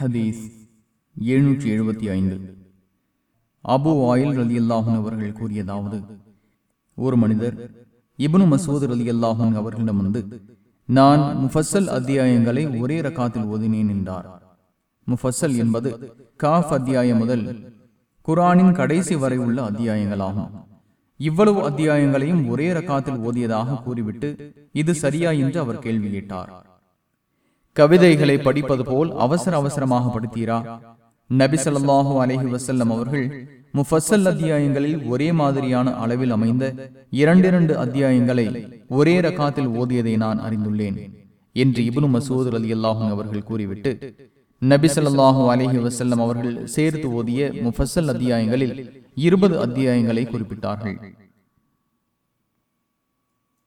ஹதீஸ் எழுநூற்றி எழுபத்தி ஐந்து. அபு ஆயில் ரலி அல்லாஹன் அவர்கள் கூறியதாவது ஒரு மனிதர் இபனு மசூத் ரலி அல்லாஹன் அவர்களிடம் வந்து நான் முஃபஸ்ஸல் அத்தியாயங்களை ஒரே ரகாத்தில் ஓதினேன் என்றார். முஃபஸ்ஸல் என்பது காஃப் அத்தியாயம் முதல் குரானின் கடைசி வரை உள்ள அத்தியாயங்களாகும். இவ்வளவு அத்தியாயங்களையும் ஒரே ரகாத்தில் ஓதியதாக கூறிவிட்டு இது சரியா? என்று அவர் கேள்வியிட்டார் கவிதைகளை படிப்பது போல் அவசர அவசரமாக படித்தீரா? நபி அலைஹி வஸல்லம் அவர்கள் முஃபஸ்ஸல் அத்தியாயங்களில் ஒரே மாதிரியான அளவில் அமைந்த இரண்டிரண்டு அத்தியாயங்களை ஒரே ரகாத்தில் ஓதியதை நான் அறிந்துள்ளேன் என்று இப்னு மசூத் ரலியல்லாஹு அவர்கள் கூறிவிட்டு நபி அலைஹி வஸல்லம் அவர்கள் சேர்த்து ஓதிய முஃபஸ்ஸல் அத்தியாயங்களில் இருபது அத்தியாயங்களை குறிப்பிட்டார்கள்.